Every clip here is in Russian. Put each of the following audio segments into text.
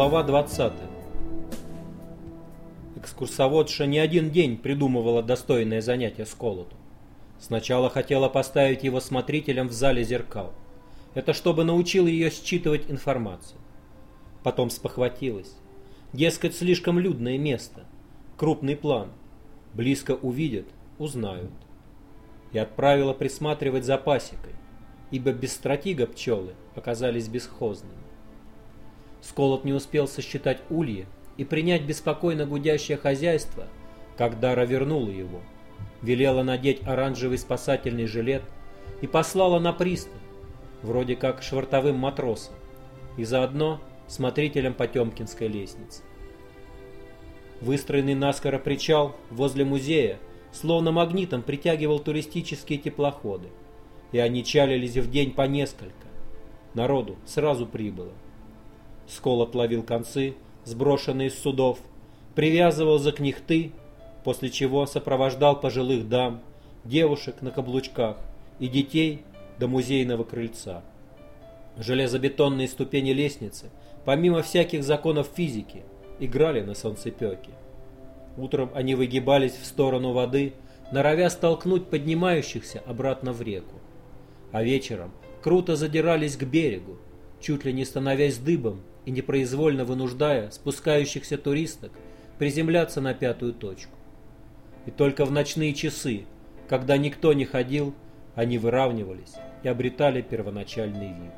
Глава 20. Экскурсоводша не один день придумывала достойное занятие Сколоту. Сначала хотела поставить его смотрителем в зале зеркал. Это чтобы научил ее считывать информацию. Потом спохватилась. Дескать, слишком людное место. Крупный план. Близко увидят, узнают. И отправила присматривать за пасекой, ибо без стратега пчелы оказались бесхозными. Сколот не успел сосчитать ульи и принять беспокойно гудящее хозяйство, как Дара вернула его, велела надеть оранжевый спасательный жилет и послала на пристань, вроде как швартовым матросом, и заодно смотрителем Потемкинской лестницы. Выстроенный наскоро причал возле музея словно магнитом притягивал туристические теплоходы, и они чалились в день по несколько. Народу сразу прибыло. Сколот ловил концы, сброшенные с судов, привязывал за книхты, после чего сопровождал пожилых дам, девушек на каблучках и детей до музейного крыльца. Железобетонные ступени лестницы, помимо всяких законов физики, играли на солнцепеке. Утром они выгибались в сторону воды, норовя столкнуть поднимающихся обратно в реку. А вечером круто задирались к берегу, чуть ли не становясь дыбом и непроизвольно вынуждая спускающихся туристок приземляться на пятую точку. И только в ночные часы, когда никто не ходил, они выравнивались и обретали первоначальный вид.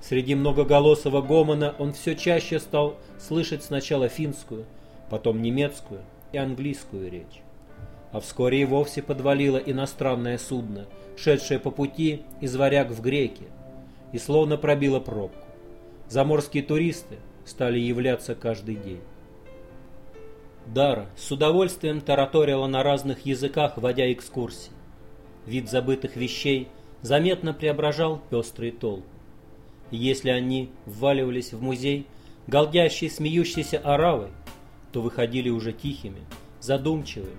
Среди многоголосого гомона он все чаще стал слышать сначала финскую, потом немецкую и английскую речь. А вскоре и вовсе подвалило иностранное судно, шедшее по пути из варяг в греки, и словно пробило пробку. Заморские туристы стали являться каждый день. Дара с удовольствием тараторила на разных языках, водя экскурсии. Вид забытых вещей заметно преображал пестрые толпы. И если они вваливались в музей, голдящей, смеющейся оравой, то выходили уже тихими, задумчивыми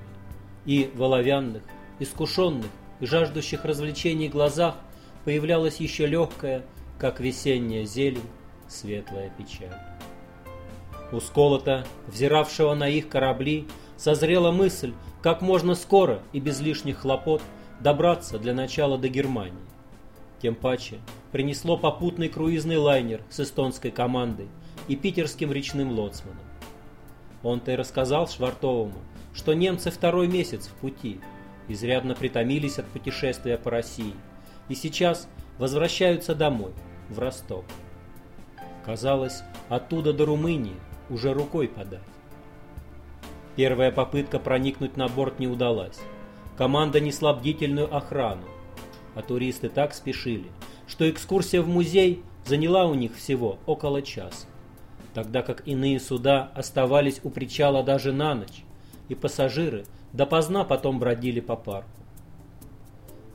и в оловянных, искушенных и жаждущих развлечений глазах появлялась еще легкая, как весенняя зелень, светлая печаль. У Сколота, взиравшего на их корабли, созрела мысль, как можно скоро и без лишних хлопот добраться для начала до Германии. Тем паче принесло попутный круизный лайнер с эстонской командой и питерским речным лоцманом. Он-то и рассказал Швартовому, что немцы второй месяц в пути, изрядно притомились от путешествия по России и сейчас возвращаются домой, в Ростов. Казалось, оттуда до Румынии уже рукой подать. Первая попытка проникнуть на борт не удалась. Команда несла бдительную охрану, а туристы так спешили, что экскурсия в музей заняла у них всего около часа, тогда как иные суда оставались у причала даже на ночь, и пассажиры допоздна потом бродили по парку.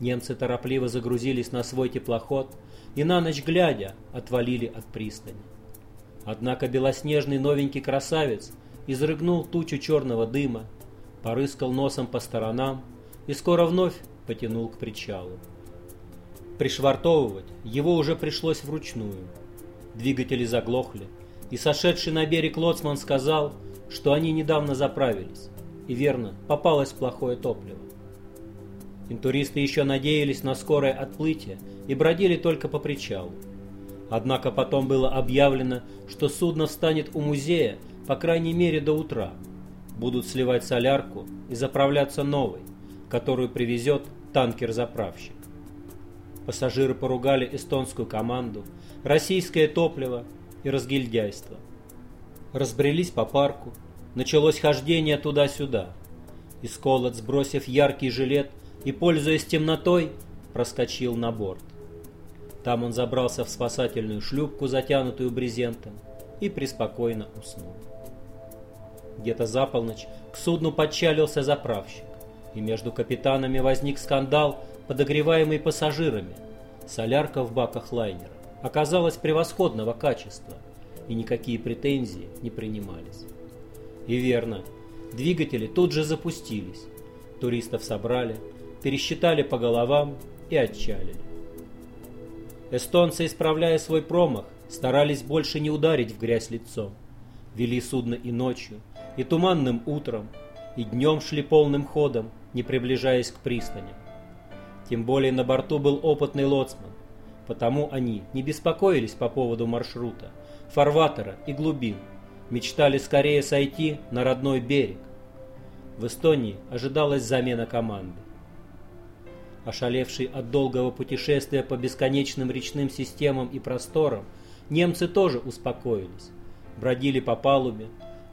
Немцы торопливо загрузились на свой теплоход и на ночь глядя отвалили от пристани. Однако белоснежный новенький красавец изрыгнул тучу черного дыма, порыскал носом по сторонам и скоро вновь потянул к причалу. Пришвартовывать его уже пришлось вручную. Двигатели заглохли, и сошедший на берег лоцман сказал, что они недавно заправились, и верно, попалось плохое топливо. Интуристы еще надеялись на скорое отплытие и бродили только по причалу. Однако потом было объявлено, что судно встанет у музея по крайней мере до утра. Будут сливать солярку и заправляться новой, которую привезет танкер-заправщик. Пассажиры поругали эстонскую команду, российское топливо и разгильдяйство. Разбрелись по парку, началось хождение туда-сюда. Исколот, сбросив яркий жилет, и, пользуясь темнотой, проскочил на борт. Там он забрался в спасательную шлюпку, затянутую брезентом, и преспокойно уснул. Где-то за полночь к судну подчалился заправщик, и между капитанами возник скандал, подогреваемый пассажирами. Солярка в баках лайнера оказалась превосходного качества, и никакие претензии не принимались. И верно, двигатели тут же запустились, туристов собрали, пересчитали по головам и отчалили. Эстонцы, исправляя свой промах, Старались больше не ударить в грязь лицом. Вели судно и ночью, и туманным утром, и днем шли полным ходом, не приближаясь к пристани. Тем более на борту был опытный лоцман, потому они не беспокоились по поводу маршрута, фарватера и глубин, мечтали скорее сойти на родной берег. В Эстонии ожидалась замена команды. Ошалевшие от долгого путешествия по бесконечным речным системам и просторам, немцы тоже успокоились. Бродили по палубе,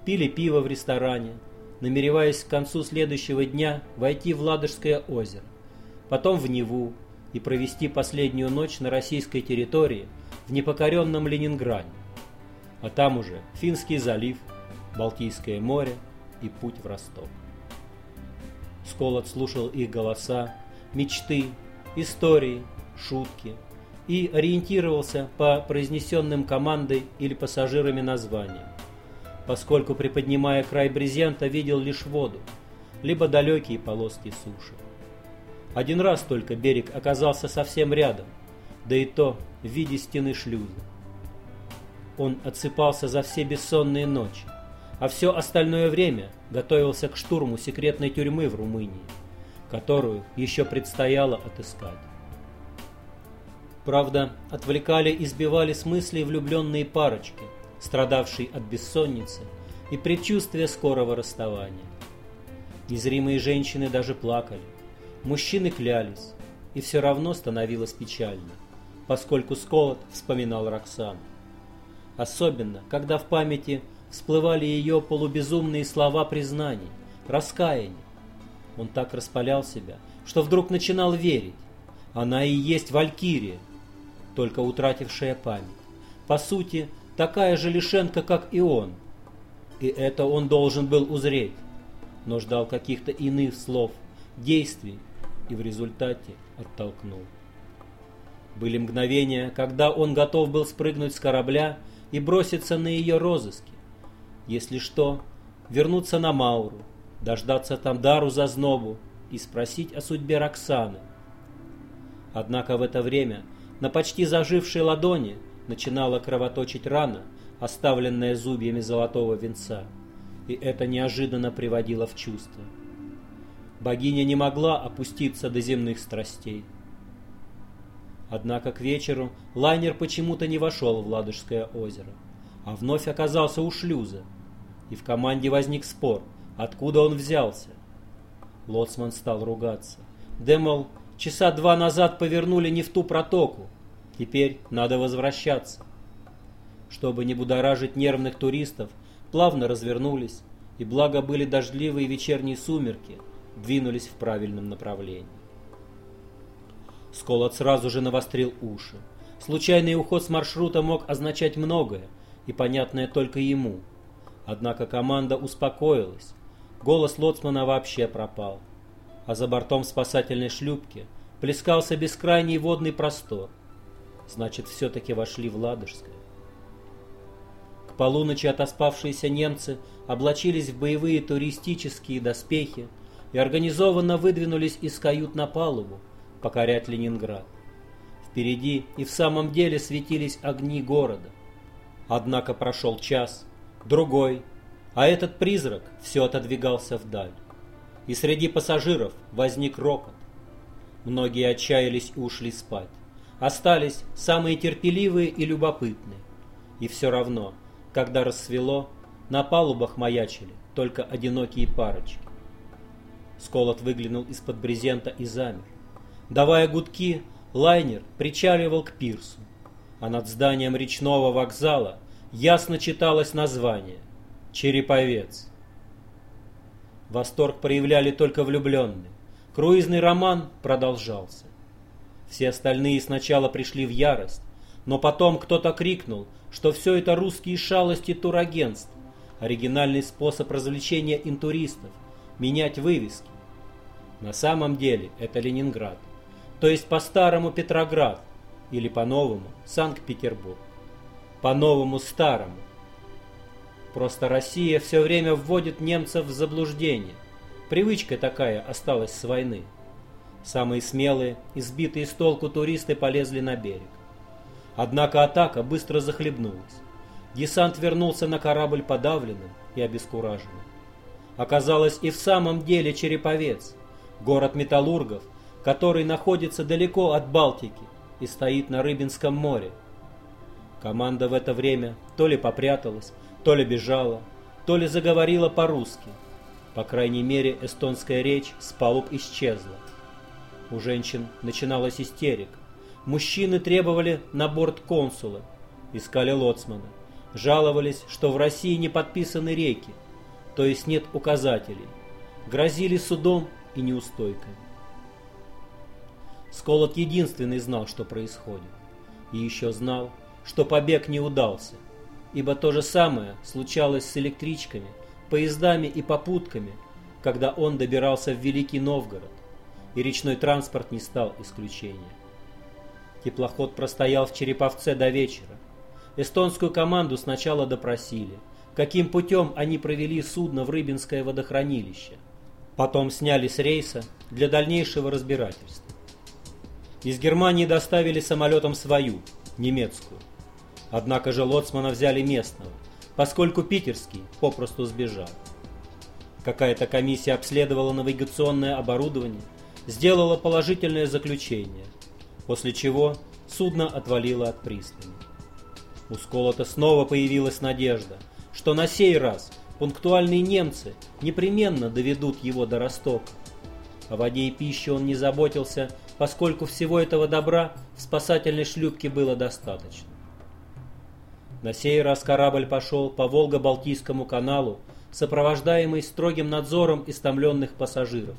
пили пиво в ресторане, намереваясь к концу следующего дня войти в Ладожское озеро, потом в Неву и провести последнюю ночь на российской территории в непокоренном Ленинграде. А там уже Финский залив, Балтийское море и путь в Ростов. Сколот слушал их голоса, мечты, истории, шутки и ориентировался по произнесенным командой или пассажирами названиям, поскольку, приподнимая край брезента, видел лишь воду, либо далекие полоски суши. Один раз только берег оказался совсем рядом, да и то в виде стены шлюза. Он отсыпался за все бессонные ночи, а все остальное время готовился к штурму секретной тюрьмы в Румынии, которую еще предстояло отыскать. Правда, отвлекали и сбивали с мыслей влюбленные парочки, страдавшие от бессонницы и предчувствия скорого расставания. Незримые женщины даже плакали, мужчины клялись, и все равно становилось печально, поскольку Сколот вспоминал Роксану. Особенно, когда в памяти всплывали ее полубезумные слова признаний, раскаяния. Он так распалял себя, что вдруг начинал верить. Она и есть Валькирия, только утратившая память. По сути, такая же лишенка, как и он. И это он должен был узреть, но ждал каких-то иных слов, действий и в результате оттолкнул. Были мгновения, когда он готов был спрыгнуть с корабля и броситься на ее розыски. Если что, вернуться на Мауру, дождаться там Дару за знобу и спросить о судьбе Роксаны. Однако в это время на почти зажившей ладони начинала кровоточить рана, оставленная зубьями золотого венца, и это неожиданно приводило в чувство. Богиня не могла опуститься до земных страстей. Однако к вечеру лайнер почему-то не вошел в Ладожское озеро, а вновь оказался у шлюза. И в команде возник спор, откуда он взялся. Лоцман стал ругаться. Демол часа два назад повернули не в ту протоку. Теперь надо возвращаться. Чтобы не будоражить нервных туристов, плавно развернулись, и благо были дождливые вечерние сумерки, двинулись в правильном направлении. Сколот сразу же навострил уши. Случайный уход с маршрута мог означать многое, и понятное только ему. Однако команда успокоилась. Голос лоцмана вообще пропал. А за бортом спасательной шлюпки плескался бескрайний водный простор. Значит, все-таки вошли в Ладожское. К полуночи отоспавшиеся немцы облачились в боевые туристические доспехи и организованно выдвинулись из кают на палубу, покорять Ленинград. Впереди и в самом деле светились огни города. Однако прошел час, другой, а этот призрак все отодвигался вдаль. И среди пассажиров возник рокот. Многие отчаялись и ушли спать. Остались самые терпеливые и любопытные. И все равно, когда рассвело, на палубах маячили только одинокие парочки. Сколот выглянул из-под брезента и замер. Давая гудки, лайнер причаливал к пирсу, а над зданием речного вокзала ясно читалось название «Череповец». Восторг проявляли только влюбленные. Круизный роман продолжался. Все остальные сначала пришли в ярость, но потом кто-то крикнул, что все это русские шалости турагентств, оригинальный способ развлечения интуристов, менять вывески. На самом деле это Ленинград то есть по-старому Петроград или по-новому Санкт-Петербург. По-новому старому. Просто Россия все время вводит немцев в заблуждение. Привычка такая осталась с войны. Самые смелые, избитые с толку туристы полезли на берег. Однако атака быстро захлебнулась. Десант вернулся на корабль подавленным и обескураженным. Оказалось и в самом деле Череповец, город металлургов, который находится далеко от Балтики и стоит на Рыбинском море. Команда в это время то ли попряталась, то ли бежала, то ли заговорила по-русски. По крайней мере, эстонская речь с палуб исчезла. У женщин начиналась истерика. Мужчины требовали на борт консула, искали лоцмана. Жаловались, что в России не подписаны реки, то есть нет указателей. Грозили судом и неустойками. Сколот единственный знал, что происходит. И еще знал, что побег не удался, ибо то же самое случалось с электричками, поездами и попутками, когда он добирался в Великий Новгород, и речной транспорт не стал исключением. Теплоход простоял в Череповце до вечера. Эстонскую команду сначала допросили, каким путем они провели судно в Рыбинское водохранилище. Потом сняли с рейса для дальнейшего разбирательства. Из Германии доставили самолетом свою, немецкую. Однако же лоцмана взяли местного, поскольку питерский попросту сбежал. Какая-то комиссия обследовала навигационное оборудование, сделала положительное заключение, после чего судно отвалило от пристани. У Сколота снова появилась надежда, что на сей раз пунктуальные немцы непременно доведут его до Ростока. О воде и пище он не заботился, поскольку всего этого добра в спасательной шлюпке было достаточно. На сей раз корабль пошел по Волго-Балтийскому каналу, сопровождаемый строгим надзором истомленных пассажиров,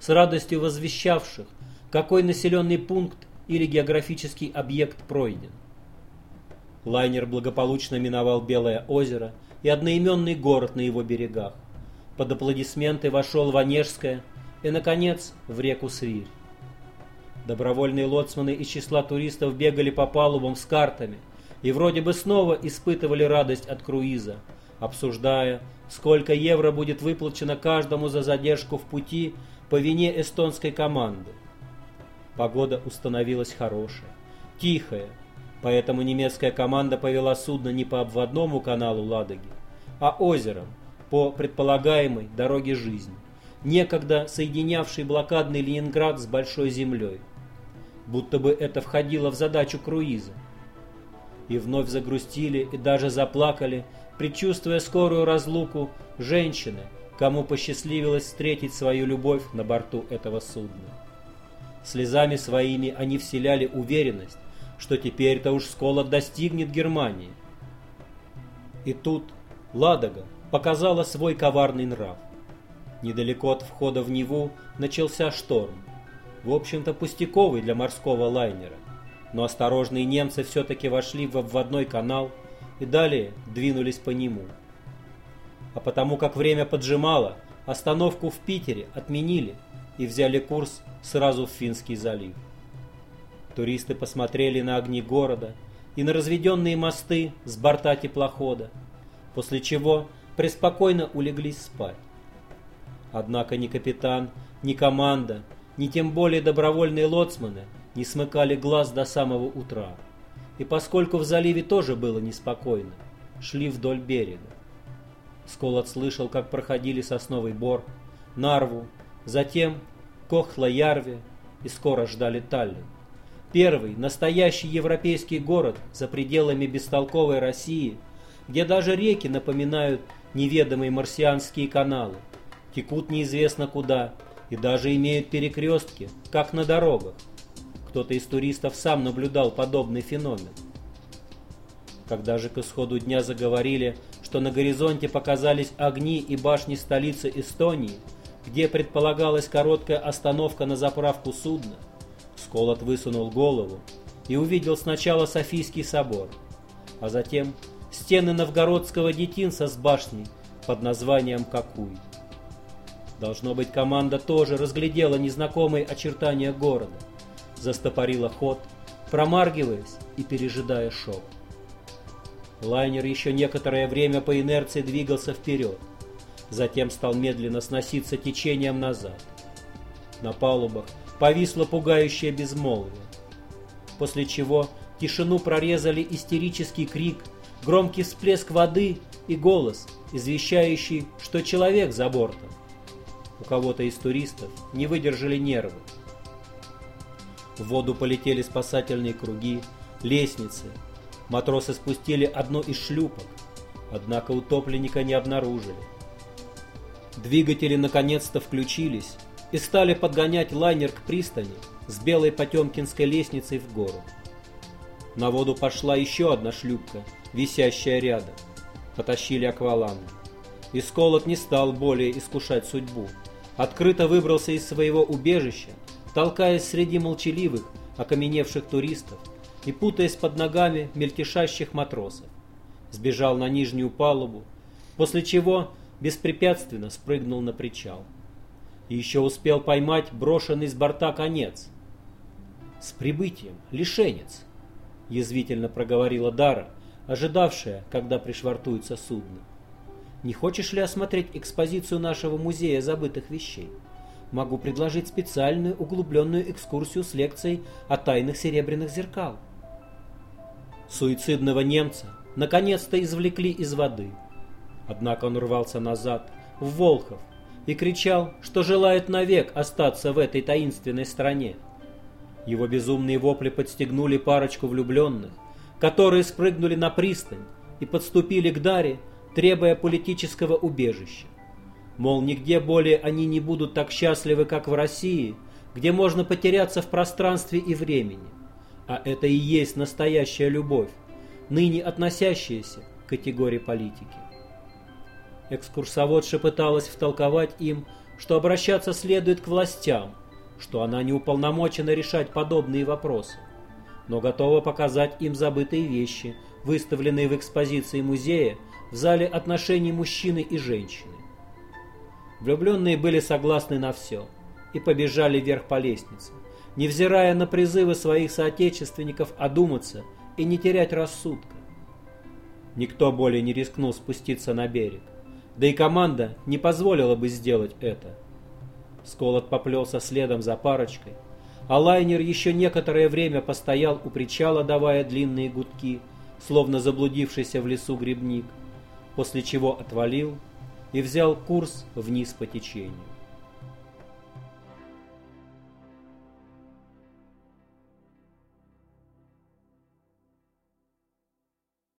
с радостью возвещавших, какой населенный пункт или географический объект пройден. Лайнер благополучно миновал Белое озеро и одноименный город на его берегах. Под аплодисменты вошел в Онежское и, наконец, в реку Свирь. Добровольные лоцманы из числа туристов бегали по палубам с картами и вроде бы снова испытывали радость от круиза, обсуждая, сколько евро будет выплачено каждому за задержку в пути по вине эстонской команды. Погода установилась хорошая, тихая, поэтому немецкая команда повела судно не по обводному каналу Ладоги, а озером, по предполагаемой дороге жизни, некогда соединявшей блокадный Ленинград с Большой землей. Будто бы это входило в задачу круиза. И вновь загрустили и даже заплакали, предчувствуя скорую разлуку, женщины, кому посчастливилось встретить свою любовь на борту этого судна. Слезами своими они вселяли уверенность, что теперь-то уж Сколот достигнет Германии. И тут Ладога показала свой коварный нрав. Недалеко от входа в Неву начался шторм. В общем-то пустяковый для морского лайнера. Но осторожные немцы все-таки вошли в обводной канал и далее двинулись по нему. А потому как время поджимало, остановку в Питере отменили и взяли курс сразу в Финский залив. Туристы посмотрели на огни города и на разведенные мосты с борта теплохода, после чего преспокойно улеглись спать. Однако ни капитан, ни команда, ни тем более добровольные лоцманы не смыкали глаз до самого утра. И поскольку в заливе тоже было неспокойно, шли вдоль берега. Сколот слышал, как проходили сосновый бор, Нарву, затем Кохла-Ярве и скоро ждали Таллин. Первый настоящий европейский город за пределами бестолковой России, где даже реки напоминают неведомые марсианские каналы, текут неизвестно куда и даже имеют перекрестки, как на дорогах. Кто-то из туристов сам наблюдал подобный феномен. Когда же к исходу дня заговорили, что на горизонте показались огни и башни столицы Эстонии, где предполагалась короткая остановка на заправку судна, Сколот высунул голову и увидел сначала Софийский собор, а затем стены новгородского детинца с башней под названием Какуй. Должно быть, команда тоже разглядела незнакомые очертания города, застопорила ход, промаргиваясь и пережидая шок. Лайнер еще некоторое время по инерции двигался вперед, затем стал медленно сноситься течением назад. На палубах повисло пугающее безмолвие, после чего Тишину прорезали истерический крик, громкий всплеск воды и голос, извещающий, что человек за бортом. У кого-то из туристов не выдержали нервы. В воду полетели спасательные круги, лестницы. Матросы спустили одно из шлюпок, однако утопленника не обнаружили. Двигатели наконец-то включились и стали подгонять лайнер к пристани с белой Потемкинской лестницей в гору. На воду пошла еще одна шлюпка, висящая рядом. Потащили акваланг. Исколот не стал более искушать судьбу. Открыто выбрался из своего убежища, толкаясь среди молчаливых, окаменевших туристов и путаясь под ногами мельтешащих матросов. Сбежал на нижнюю палубу, после чего беспрепятственно спрыгнул на причал. И еще успел поймать брошенный с борта конец. «С прибытием, лишенец!» — язвительно проговорила Дара, ожидавшая, когда пришвартуется судно. «Не хочешь ли осмотреть экспозицию нашего музея забытых вещей?» Могу предложить специальную углубленную экскурсию с лекцией о тайнах серебряных зеркал. Суицидного немца наконец-то извлекли из воды. Однако он рвался назад, в Волхов, и кричал, что желает навек остаться в этой таинственной стране. Его безумные вопли подстегнули парочку влюбленных, которые спрыгнули на пристань и подступили к Даре, требуя политического убежища. Мол, нигде более они не будут так счастливы, как в России, где можно потеряться в пространстве и времени. А это и есть настоящая любовь, ныне относящаяся к категории политики. Экскурсоводша пыталась втолковать им, что обращаться следует к властям, что она не уполномочена решать подобные вопросы, но готова показать им забытые вещи, выставленные в экспозиции музея в зале отношений мужчины и женщины. Влюбленные были согласны на все и побежали вверх по лестнице, невзирая на призывы своих соотечественников одуматься и не терять рассудка. Никто более не рискнул спуститься на берег, да и команда не позволила бы сделать это. Сколот поплелся следом за парочкой, а лайнер еще некоторое время постоял у причала, давая длинные гудки, словно заблудившийся в лесу грибник, после чего отвалил и взял курс вниз по течению.